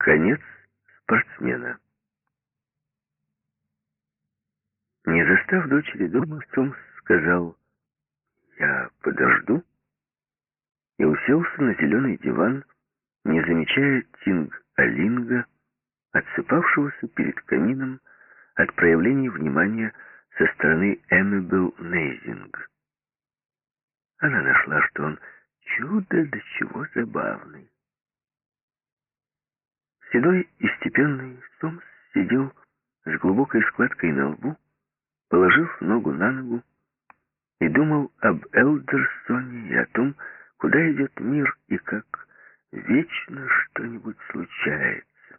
Конец спортсмена. Не застав дочери дома, Сомс сказал, «Я подожду», и уселся на зеленый диван, не замечая Тинг-Алинга, отсыпавшегося перед камином от проявлений внимания со стороны Эммибел Нейзинг. Она нашла, что он чудо до чего забавный. Седой и степенный Сомс сидел с глубокой складкой на лбу, положив ногу на ногу, и думал об Элдерсоне и о том, куда идет мир и как вечно что-нибудь случается.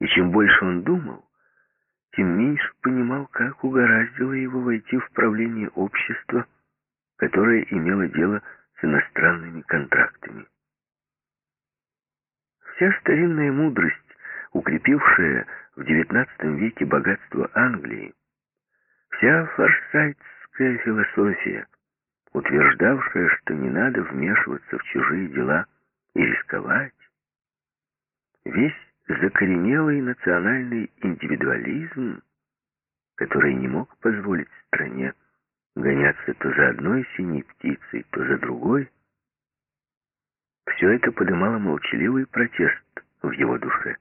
И чем больше он думал, тем меньше понимал, как угораздило его войти в правление общества, которое имело дело с иностранными контрактами. Вся старинная мудрость, укрепившая в XIX веке богатство Англии, вся форсайтская философия, утверждавшая, что не надо вмешиваться в чужие дела и рисковать, весь закоренелый национальный индивидуализм, который не мог позволить стране гоняться то за одной синей птицей, то за другой, все это подымало молчаливый протест в его душе.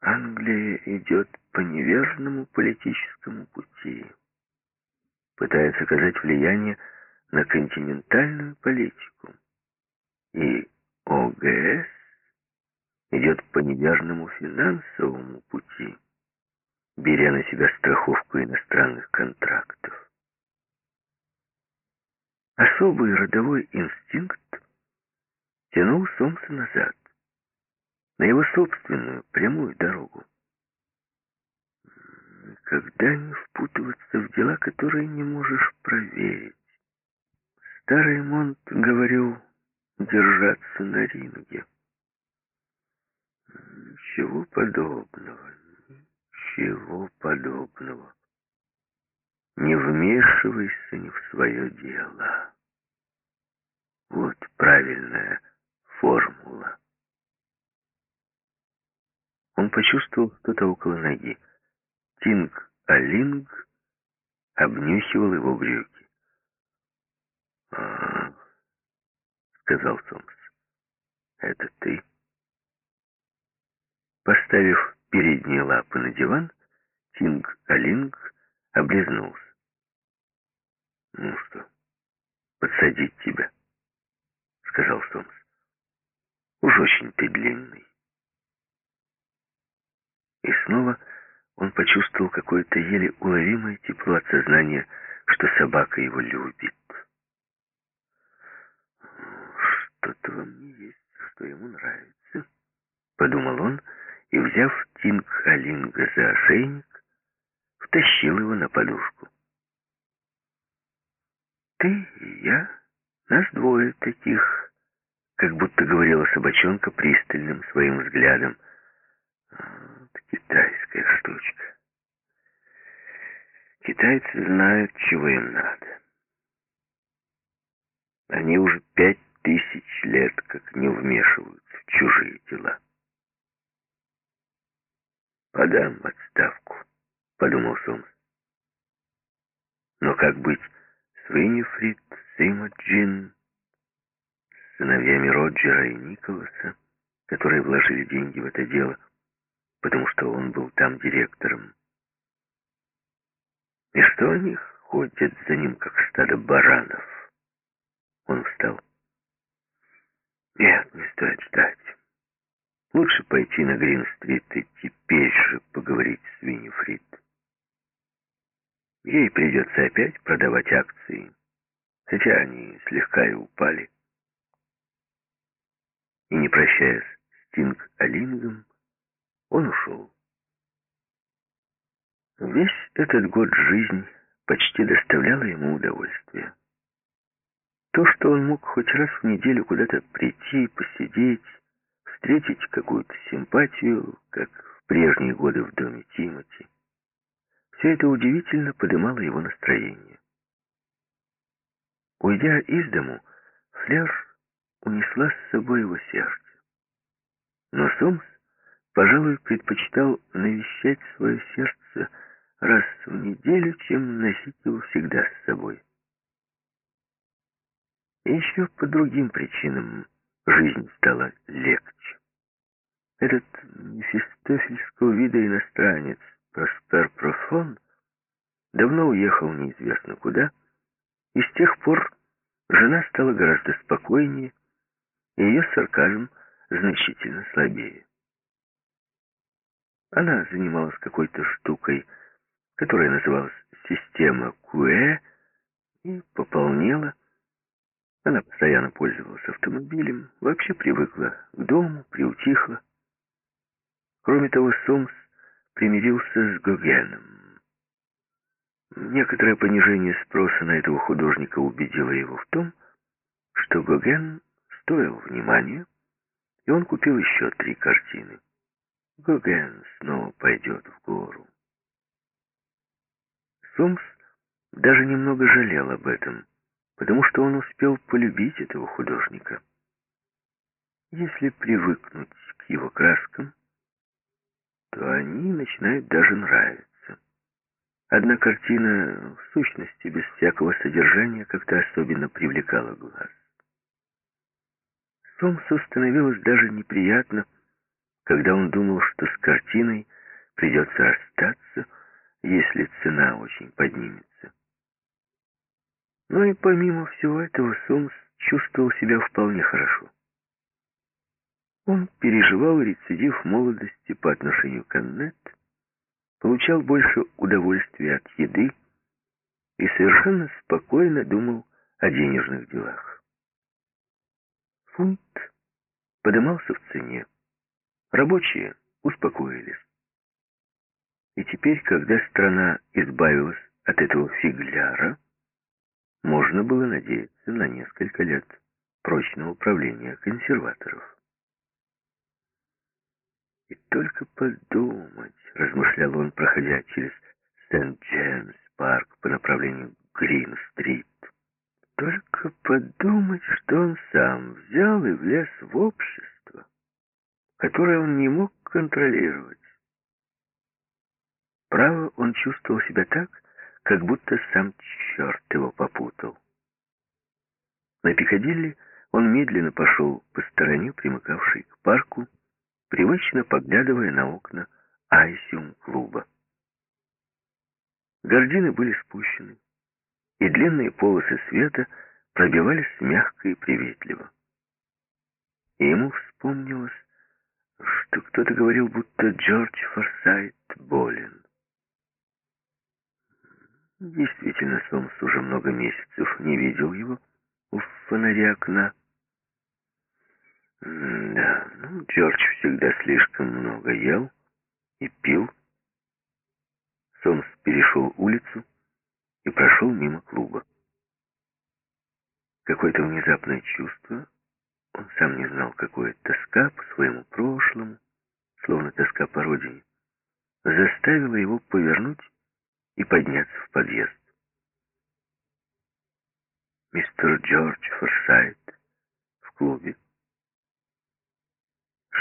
Англия идет по неверному политическому пути, пытается оказать влияние на континентальную политику. И ОГС идет по неверному финансовому пути, беря на себя страховку иностранных контрактов. Особый родовой инстинкт тянул Сомса назад, на его собственную прямую дорогу. Никогда не впутываться в дела, которые не можешь проверить. Старый Монт говорил держаться на ринге. Ничего подобного, ничего подобного. Не вмешивайся ни в свое дело. Вот правильная формула. Он почувствовал что-то около ноги. Тинг-Алинг обнюхивал его брюки. «А, — сказал Сомс, — это ты?» Поставив передние лапы на диван, Тинг-Алинг облизнулся. «Ну что, подсадить тебя?» — сказал Сомс. «Уж очень ты длинный». И снова он почувствовал какое-то еле уловимое тепло от сознания, что собака его любит. «Что-то во мне есть, что ему нравится», — подумал он, и, взяв Тинг-Алинга за ошейник, втащил его на подушку. «Ты и я, нас двое таких», как будто говорила собачонка пристальным своим взглядом. Вот китайская штучка. Китайцы знают, чего им надо. Они уже пять тысяч лет как не вмешиваются в чужие дела. «Подам отставку», — подумал Сомс. «Но как быть Виннифрид, с сыновьями Роджера и Николаса, которые вложили деньги в это дело, потому что он был там директором? И что они ходят за ним, как стадо баранов?» Он встал. «Нет, не стоит ждать». Лучше пойти на Грин-стрит и теперь же поговорить с Виннифрид. Ей придется опять продавать акции, хотя они слегка и упали. И не прощаясь с Тинг-Алингом, он ушел. Весь этот год жизнь почти доставляла ему удовольствие. То, что он мог хоть раз в неделю куда-то прийти, посидеть, встретить какую-то симпатию, как в прежние годы в доме Тимоти. Все это удивительно подымало его настроение. Уйдя из дому, Флер унесла с собой его сердце. Но Сомс, пожалуй, предпочитал навещать свое сердце раз в неделю, чем носить его всегда с собой. И еще по другим причинам жизнь стала легче. Этот мефистофельского вида иностранец, Проспер Профон, давно уехал неизвестно куда, и с тех пор жена стала гораздо спокойнее, и ее сарказм значительно слабее. Она занималась какой-то штукой, которая называлась «система Куэ», и пополнела. Она постоянно пользовалась автомобилем, вообще привыкла к дому, приутихла. Кроме того, Сомс примирился с Гогеном. Некоторое понижение спроса на этого художника убедило его в том, что Гоген стоил внимания, и он купил еще три картины. Гоген снова пойдет в гору. Сомс даже немного жалел об этом, потому что он успел полюбить этого художника. Если привыкнуть к его краскам, то они начинают даже нравиться. Одна картина, в сущности, без всякого содержания, как-то особенно привлекала глаз. Сомсу становилось даже неприятно, когда он думал, что с картиной придется расстаться, если цена очень поднимется. Но и помимо всего этого Сомс чувствовал себя вполне хорошо. Он переживал рецидив молодости по отношению к Аннет, получал больше удовольствия от еды и совершенно спокойно думал о денежных делах. Фунт подымался в цене. Рабочие успокоились. И теперь, когда страна избавилась от этого фигляра, можно было надеяться на несколько лет прочного правления консерваторов. И только подумать, размышлял он, проходя через Сент-Джеймс-парк по направлению Грин-стрит. Только подумать, что он сам взял и влез в общество, которое он не мог контролировать. Право, он чувствовал себя так, как будто сам черт его попутал. На Пикадилли он медленно пошел по стороне, примыкавшей к парку, привычно поглядывая на окна Айсиум-клуба. Гардины были спущены, и длинные полосы света пробивались мягко и приветливо. И ему вспомнилось, что кто-то говорил, будто Джордж Форсайт болен. Действительно, Сомс уже много месяцев не видел его у фонаря окна. Да, ну, Джордж всегда слишком много ел и пил. Сомс перешел улицу и прошел мимо клуба. Какое-то внезапное чувство, он сам не знал, какое тоска по своему прошлому, словно тоска по родине, заставило его повернуть и подняться в подъезд. Мистер Джордж Форсайт в клубе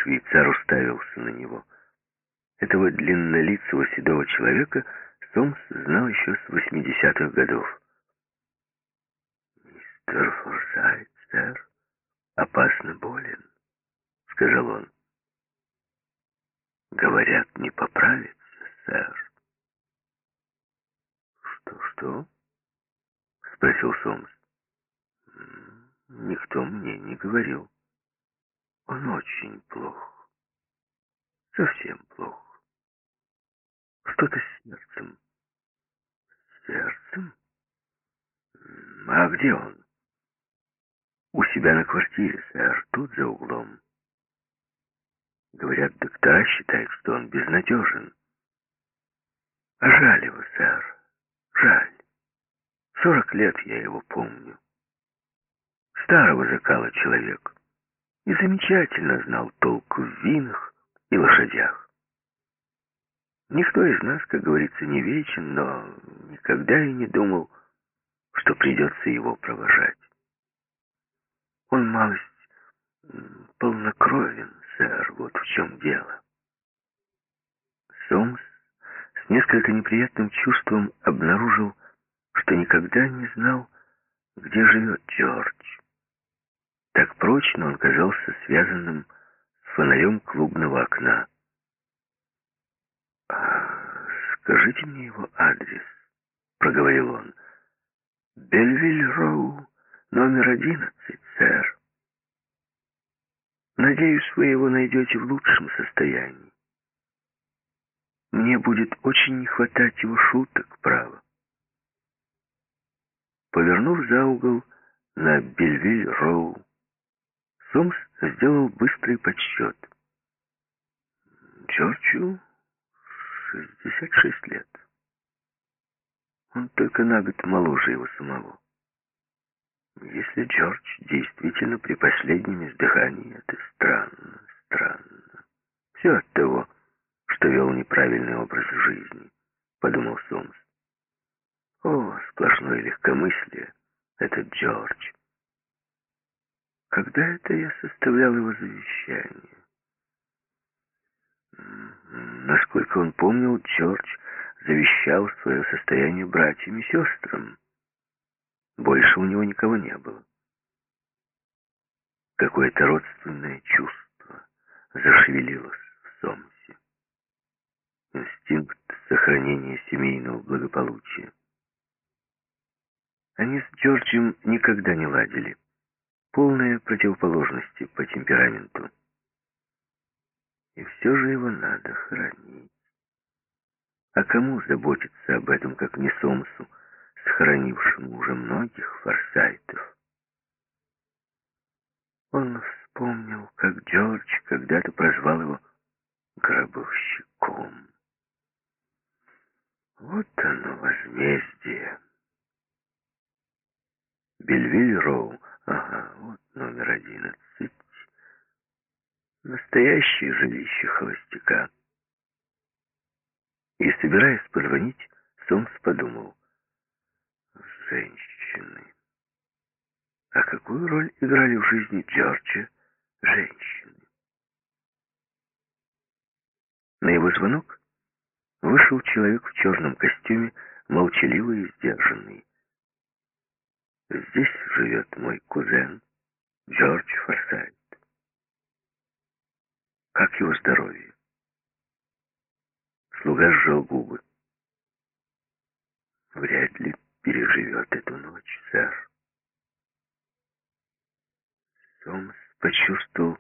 Швейцар уставился на него. Этого длиннолицего седого человека Сомс знал еще с 80-х годов. «Мистер Форсайт, сэр, опасно болен», — сказал он. «Говорят, не поправится, сэр». «Что-что?» — спросил Сомс. «Никто мне не говорил». Он очень плох. Совсем плох. Что-то с сердцем. Сердцем? А где он? У себя на квартире, сэр, тут за углом. Говорят, доктора считают, что он безнадежен. А жаль его, сэр, жаль. Сорок лет я его помню. Старого закала человека и замечательно знал толк в винах и лошадях. Никто из нас, как говорится, не вечен, но никогда и не думал, что придется его провожать. Он малость полнокровен, сэр, вот в чем дело». Сомс с несколько неприятным чувством обнаружил, что никогда не знал, где живет Джордж. Так прочно он казался связанным с фонарем клубного окна. «А, «Скажите мне его адрес», — проговорил он. «Бельвиль-Роу, номер одиннадцать, сэр. Надеюсь, вы его найдете в лучшем состоянии. Мне будет очень не хватать его шуток, право». Повернув за угол на Бельвиль-Роу, Сомс сделал быстрый подсчет. Джорджу 66 лет. Он только на год моложе его самого. Если Джордж действительно при последнем издыхании, это странно, странно. Все от того, что вел неправильный образ жизни, подумал Сомс. О, сплошное легкомыслие, этот Джордж. Когда это я составлял его завещание? Насколько он помнил, Джордж завещал свое состояние братьям и сестрам. Больше у него никого не было. Какое-то родственное чувство зашевелилось в Сомсе. Инстинкт сохранения семейного благополучия. Они с Джорджем никогда не ладили полные противоположности по темпераменту. И все же его надо хранить. А кому заботиться об этом, как не Сомсу, сохранившему уже многих форсайтов? Он вспомнил, как Джордж когда-то прозвал его гробовщиком. Вот оно, возмездие. Бельвиль-Роу Ага, вот номер одиннадцать. Настоящее жилище холостяка. И, собираясь позвонить, Сомс подумал. Женщины. А какую роль играли в жизни Джорджа женщины? На его звонок вышел человек в черном костюме, молчаливый и сдержанный. Здесь живет мой кузен Джордж Форсайт. Как его здоровье? Слуга сжал губы. Вряд ли переживет эту ночь, сэр. Сомс почувствовал,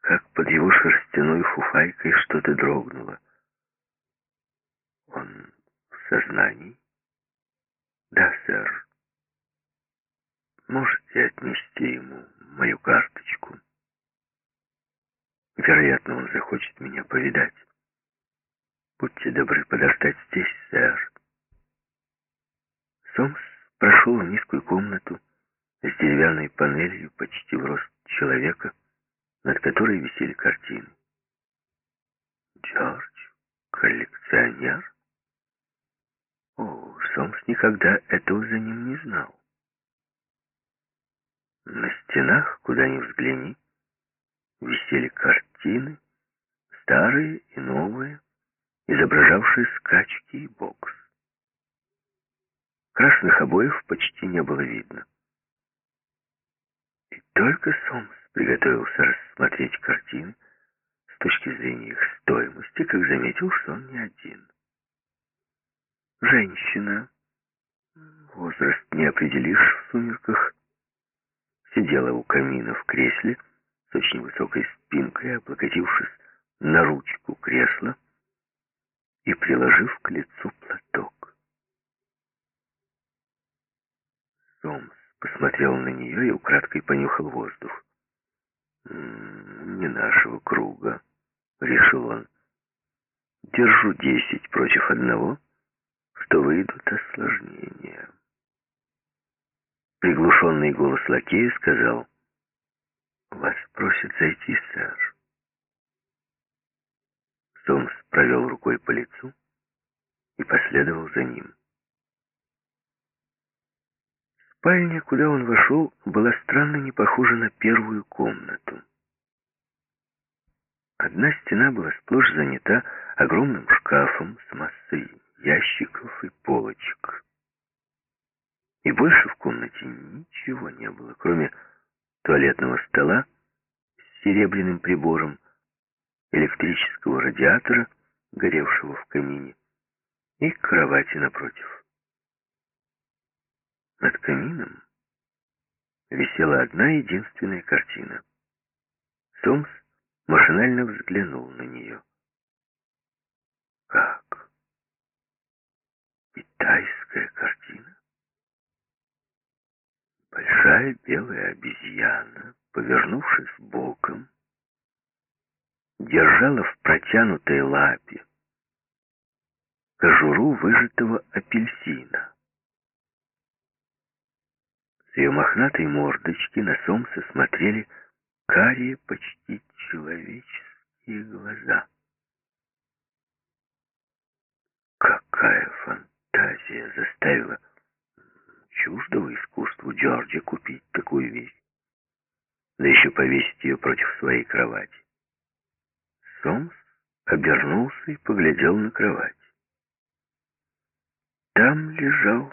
как под его шерстяной фуфайкой что-то дрогнуло. Он в сознании? Да, сэр. Можете отнести ему мою карточку? Вероятно, он захочет меня повидать. Будьте добры подождать здесь, сэр. Сомс прошел в низкую комнату с деревянной панелью почти в рост человека, над которой висели картины. Джордж, коллекционер? О, Сомс никогда этого за ним не знал. На стенах, куда ни взгляни, висели картины, старые и новые, изображавшие скачки и бокс. Красных обоев почти не было видно. И только Сомс приготовился рассмотреть картины с точки зрения их стоимости, как заметил, что он не один. Женщина, возраст не определишь в сумерках, сидела у камина в кресле с очень высокой спинкой, облокотившись на ручку кресла и приложив к лицу платок. Сомс посмотрел на нее и украдкой понюхал воздух. «Не нашего круга», — решил он. «Держу десять против одного, что выйдут осложнения». Приглушенный голос лакея сказал, «Вас просят зайти, сэр». Сомс провел рукой по лицу и последовал за ним. Спальня, куда он вошел, была странно не похожа на первую комнату. Одна стена была сплошь занята огромным шкафом с массой ящиков и полочек. И больше в комнате ничего не было, кроме туалетного стола с серебряным прибором, электрического радиатора, горевшего в камине, и кровати напротив. Над камином висела одна единственная картина. Сомс машинально взглянул на нее. Как? Китайская картина? Большая белая обезьяна, повернувшись боком, держала в протянутой лапе кожуру выжатого апельсина. С ее мохнатой мордочки на Сомса смотрели карие, почти человеческие глаза. Какая фантазия заставила чуждого искусству Джорджа купить такую вещь, да еще повесить ее против своей кровати. Сомс обернулся и поглядел на кровать. Там лежал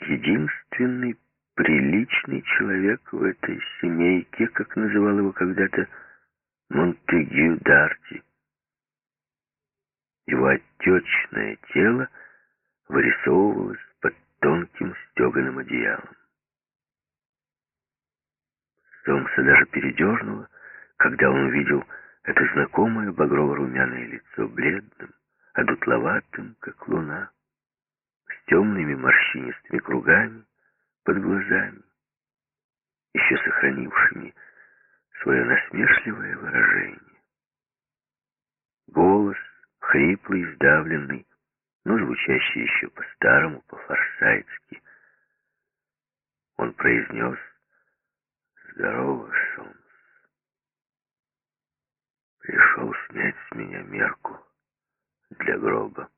единственный приличный человек в этой семейке, как называл его когда-то Монтегю Дарти. Его отечное тело вырисовывалось под тонким стеганым одеялом. Сомса даже передернуло, когда он увидел это знакомое багрово-румяное лицо, бледным, одутловатым, как луна, с темными морщинистыми кругами под глазами, еще сохранившими свое насмешливое выражение. Голос, хриплый, сдавленный, но звучащий еще по-старому, по-форсайтски. Он произнес «Здорово, Сомс. Пришел снять с меня мерку для гроба».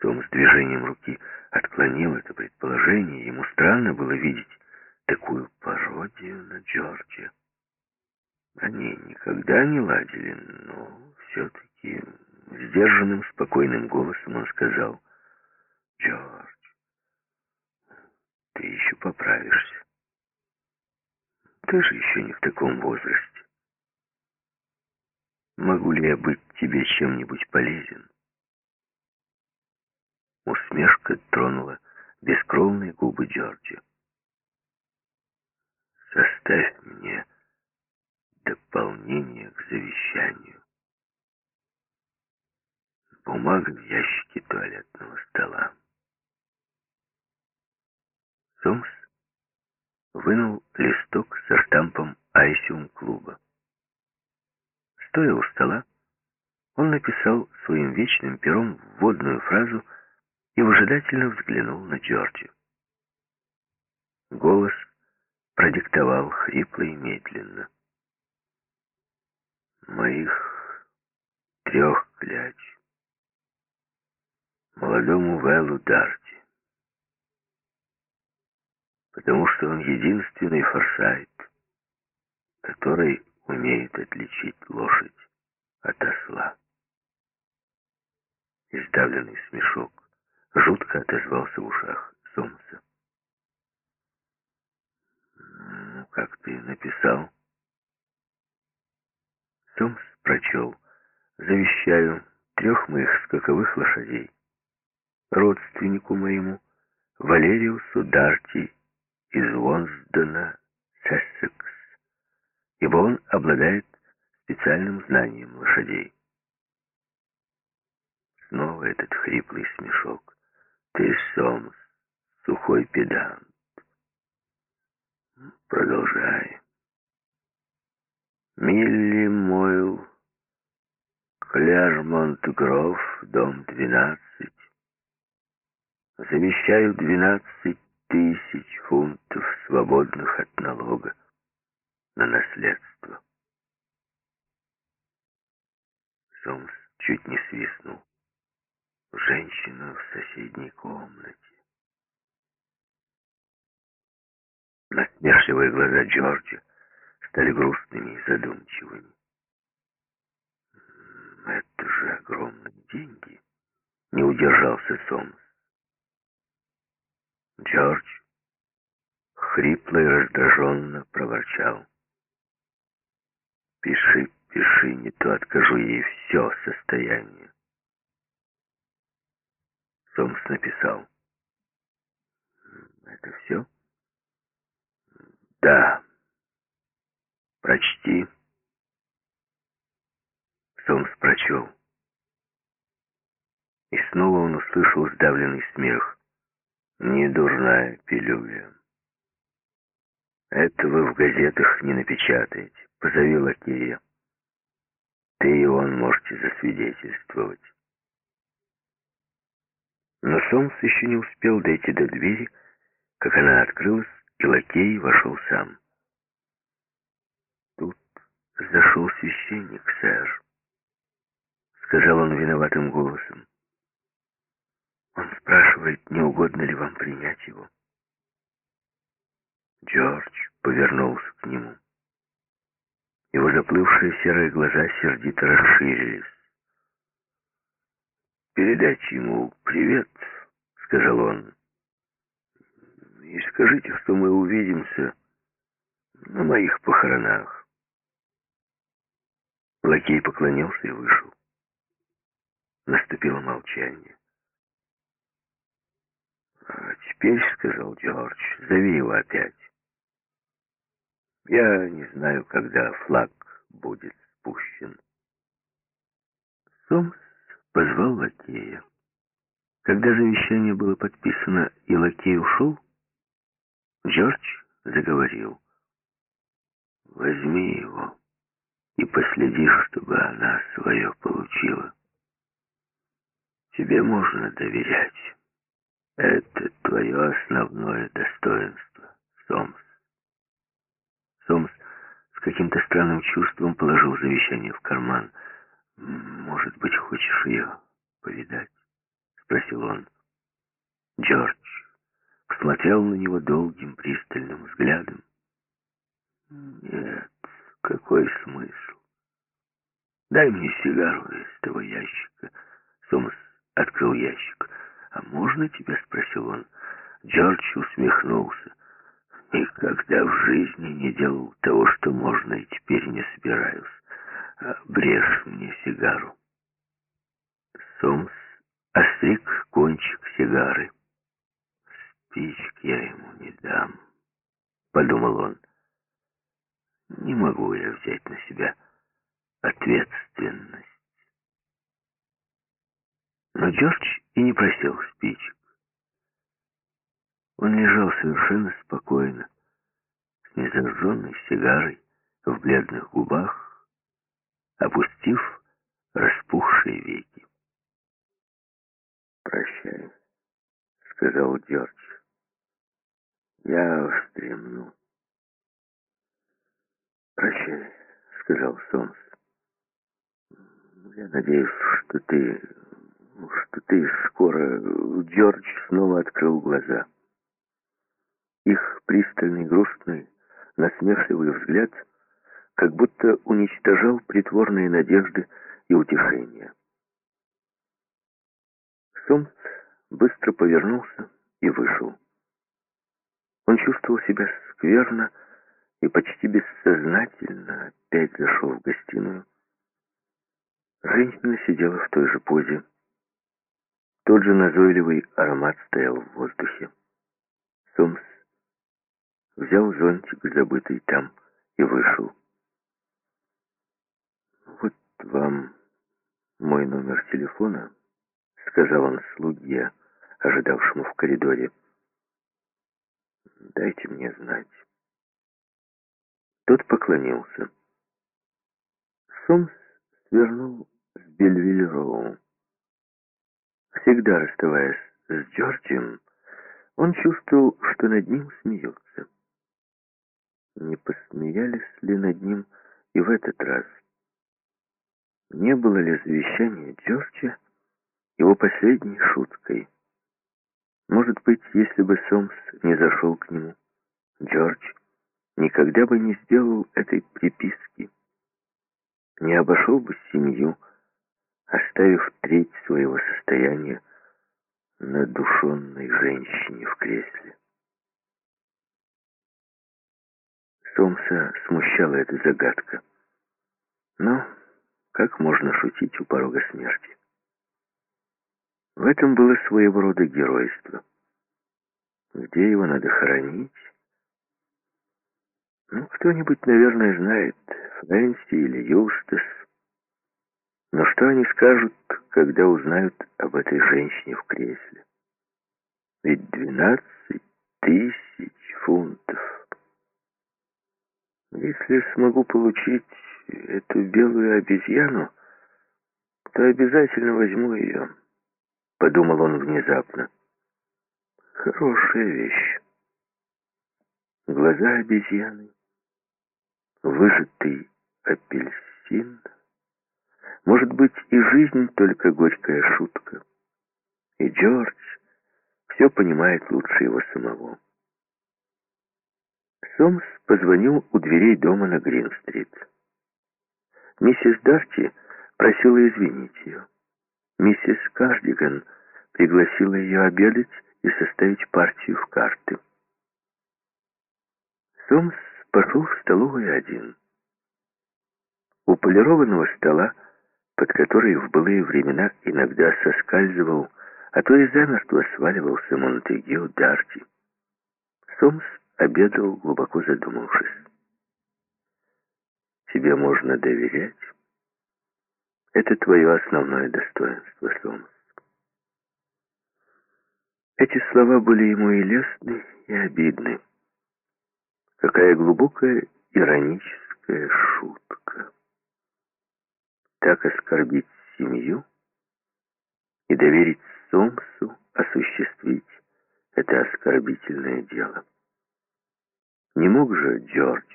Том с движением руки отклонил это предположение. Ему странно было видеть такую пародию на Джорджа. Они никогда не ладили, но все-таки сдержанным, спокойным голосом он сказал, «Джордж, ты еще поправишься. Ты же еще не в таком возрасте. Могу ли я быть тебе чем-нибудь полезен?» Усмешка тронула бескровные губы Джорджа. «Составь мне дополнение к завещанию. Бумага в ящике туалетного стола». Сомс вынул листок со штампом Айсиум клуба. Стоя у стола, он написал своим вечным пером вводную фразу и выжидательно взглянул на Джорджи. Голос продиктовал хрипло и медленно. «Моих трех кляч. Молодому Вэллу Дарти. Потому что он единственный форсайт, который умеет отличить лошадь от осла». Издавленный смешок жутко отозвался в ушах Сомса. «Ну, как ты написал?» Сомс прочел. «Завещаю трех моих скаковых лошадей. Родственнику моему, Валериусу Дарти из Уонсдена, Сессекс, ибо он обладает специальным знанием лошадей». Снова этот хриплый смешок. Ты, Сомс, сухой педант. Продолжай. Милли Мойл, Клярмонт-Гров, дом 12. Замещаю 12 тысяч фунтов, свободных от налога, на наследство. Сомс чуть не свистнул женщину в соседней комнате. Насмешливые глаза Джорджа стали грустными и задумчивыми. «Это же огромные деньги!» — не удержался Сомс. Джордж хрипло и раздраженно проворчал. «Пиши, пиши, не то откажу ей все состояние». Сомс написал. «Это все?» «Да. Прочти». Сомс прочел. И снова он услышал сдавленный смех. «Не дурная пилюля. Это вы в газетах не напечатаете. Позови лакея. Ты и он можете засвидетельствовать». Но Сомс еще не успел дойти до двери, как она открылась, и лакей вошел сам. Тут зашел священник, сэр сказал он виноватым голосом. Он спрашивает, не угодно ли вам принять его. Джордж повернулся к нему. Его заплывшие серые глаза сердито расширились. «Передайте ему привет», — сказал он. «И скажите, что мы увидимся на моих похоронах». Лакей поклонился и вышел. Наступило молчание. «А теперь, — сказал Джордж, — зови его опять. Я не знаю, когда флаг будет спущен». Сомс позвал лакея. Когда завещание было подписано и лакей ушел, Джордж заговорил. «Возьми его и последи, чтобы она свое получила». Тебе можно доверять. Это твое основное достоинство, Сомс. Сомс с каким-то странным чувством положил завещание в карман. «Может быть, хочешь ее повидать?» — спросил он. Джордж посмотрел на него долгим пристальным взглядом. «Нет, какой смысл? Дай мне сигару из того ящика». Сомс открыл ящик. «А можно тебя?» — спросил он. Джордж усмехнулся. «Никогда в жизни не делал того, что можно, и теперь не собираюсь. Брешь мне сигару». Сомс остриг кончик сигары. «Спичек я ему не дам», — подумал он. «Не могу я взять на себя ответственность». Но Джордж и не просил спичек. Он лежал совершенно спокойно, с незажженной сигарой в бледных губах, опустив распухшие веки. «Прощай», — сказал Джордж. «Я встремну». «Прощай», — сказал Сомс. «Я надеюсь, что ты что ты скоро...» Джордж снова открыл глаза. Их пристальный, грустный, насмешливый взгляд как будто уничтожал притворные надежды и утешения. Сомс быстро повернулся и вышел. Он чувствовал себя скверно и почти бессознательно опять зашел в гостиную. Женщина сидела в той же позе, тот же назойливый аромат стоял в воздухе. Сомс взял зонтик, забытый там, и вышел. «Вот вам мой номер телефона», — сказал он слуге, ожидавшему в коридоре. «Дайте мне знать». Тот поклонился. Сомс свернул с Бельвиль-Роу. Всегда расставаясь с Джорджем, он чувствовал, что над ним смеются. Не посмеялись ли над ним и в этот раз? Не было ли завещание Джорджа его последней шуткой? Может быть, если бы Сомс не зашел к нему, Джордж никогда бы не сделал этой приписки, не обошел бы семью, оставив треть своего состояния на душенной женщине в кресле. Сомса смущала эта загадка. Но как можно шутить у порога смерти? В этом было своего рода геройство. Где его надо хоронить? Ну, кто-нибудь, наверное, знает, Фрэнси или Юстас. Но что они скажут, когда узнают об этой женщине в кресле? Ведь двенадцать тысяч фунтов. Если смогу получить эту белую обезьяну, то обязательно возьму ее, подумал он внезапно. Хорошая вещь. Глаза обезьяны, выжатый апельсин — может быть, и жизнь только горькая шутка. И Джордж все понимает лучше его самого. Сомс позвонил у дверей дома на Грин-стрит. Миссис Дарти просила извинить ее. Миссис Кардиган пригласила ее обедать и составить партию в карты. Сомс пошел в столовую один. У полированного стола под который в былые времена иногда соскальзывал, а то и замертво сваливался Монтегю Дарти. Сомс обедал, глубоко задумавшись. «Тебе можно доверять?» «Это твое основное достоинство, Сомс». Эти слова были ему и лестны, и обидны. Какая глубокая ироническая шутка так оскорбить семью и доверить Сомсу осуществить это оскорбительное дело. Не мог же Джордж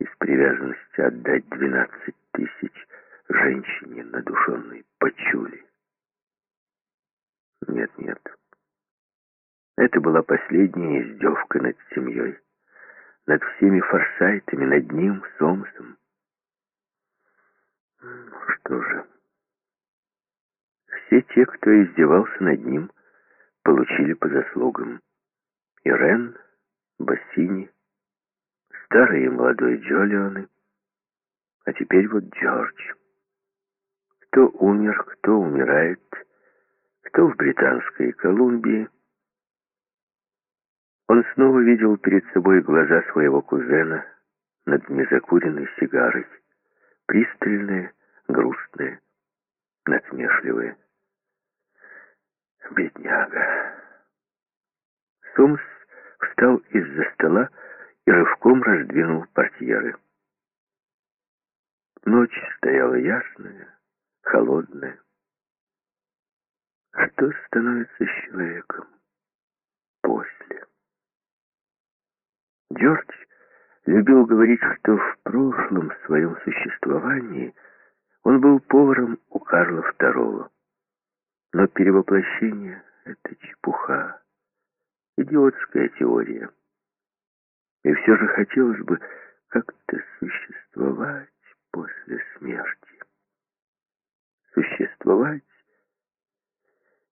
из привязанности отдать 12 тысяч женщине, надушенной почули. Нет, нет. Это была последняя издевка над семьей, над всеми форсайтами, над ним, Сомсом. Что же? Все те, кто издевался над ним, получили по заслугам. Ирен, Бассини, старый и молодой Джолионы, а теперь вот Джордж. Кто умер, кто умирает, кто в Британской Колумбии. Он снова видел перед собой глаза своего кузена над незакуренной сигарой пристальные, грустные, насмешливые. Бедняга. Сомс встал из-за стола и рывком раздвинул портьеры. Ночь стояла ясная, холодная. Что становится человеком после? Джордж любил говорить, что в прошлом своем существовании он был поваром у Карла II. Но перевоплощение — это чепуха, идиотская теория. И все же хотелось бы как-то существовать после смерти. Существовать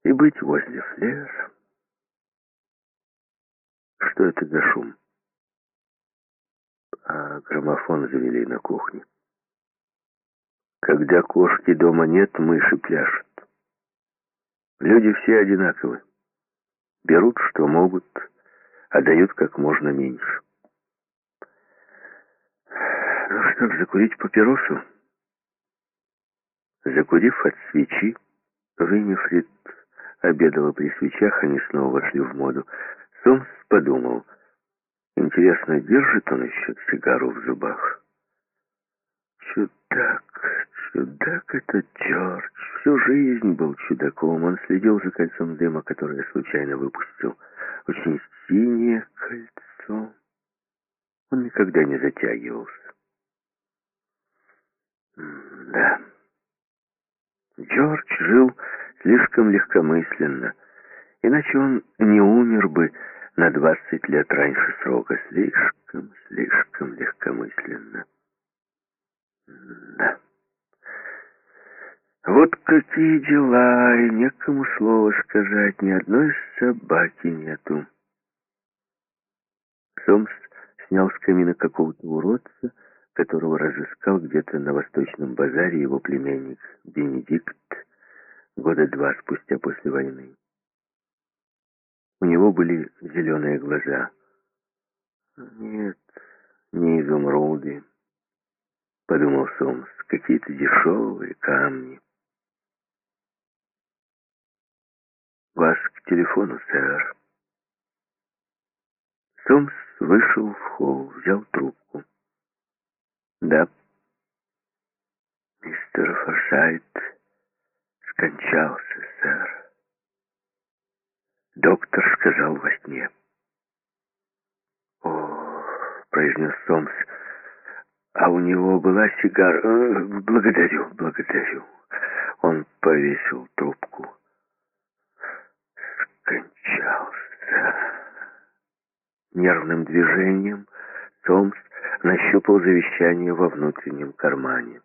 и быть возле флера. Что это за шум? а граммофон завели на кухне. Когда кошки дома нет, мыши пляшут. Люди все одинаковы. Берут, что могут, а дают как можно меньше. Ну что ж, закурить папиросу? Закурив от свечи, Виннифрид обедала при свечах, они снова вошли в моду. Сомс подумал — Интересно, держит он еще сигару в зубах? Чудак, Чудак это Джордж. Всю жизнь был чудаком. Он следил за кольцом дыма, которое случайно выпустил. Очень синее кольцо. Он никогда не затягивался. Да. Джордж жил слишком легкомысленно. Иначе он не умер бы на 20 лет раньше срока. Слишком, слишком легкомысленно. Да какие дела, и некому слова сказать, ни одной собаки нету. Сомс снял с камина какого-то уродца, которого разыскал где-то на Восточном базаре его племянник Бенедикт года два спустя после войны. У него были зеленые глаза. Нет, не изумруды, подумал Сомс, какие-то дешевые камни. «Вас к телефону, сэр». Сомс вышел в холл, взял трубку. «Да». «Мистер Форсайт скончался, сэр». Доктор сказал во сне. «О», — произнес Сомс, — «а у него была сигара...» «Э, «Благодарю, благодарю». Он повесил трубку скончался. Нервным движением Сомс нащупал завещание во внутреннем кармане.